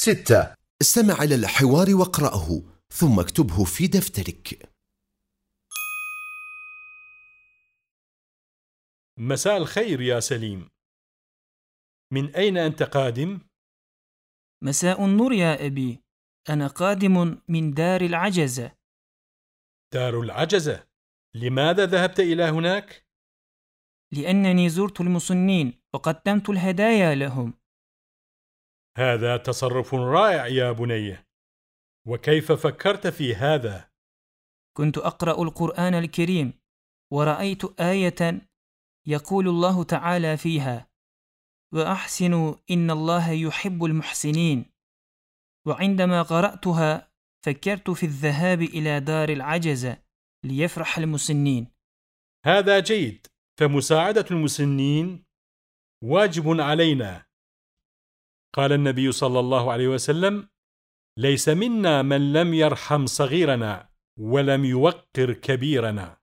ستة. استمع إلى الحوار واقرأه ثم اكتبه في دفترك. مساء الخير يا سليم. من أين أنت قادم؟ مساء النور يا أبي. أنا قادم من دار العجزة. دار العجزة. لماذا ذهبت إلى هناك؟ لأنني زرت المسنين وقدمت الهدايا لهم. هذا تصرف رائع يا بني. وكيف فكرت في هذا؟ كنت أقرأ القرآن الكريم ورأيت آية يقول الله تعالى فيها وأحسنوا إن الله يحب المحسنين وعندما قرأتها فكرت في الذهاب إلى دار العجزة ليفرح المسنين. هذا جيد فمساعدة المسنين واجب علينا. قال النبي صلى الله عليه وسلم ليس منا من لم يرحم صغيرنا ولم يوقر كبيرنا.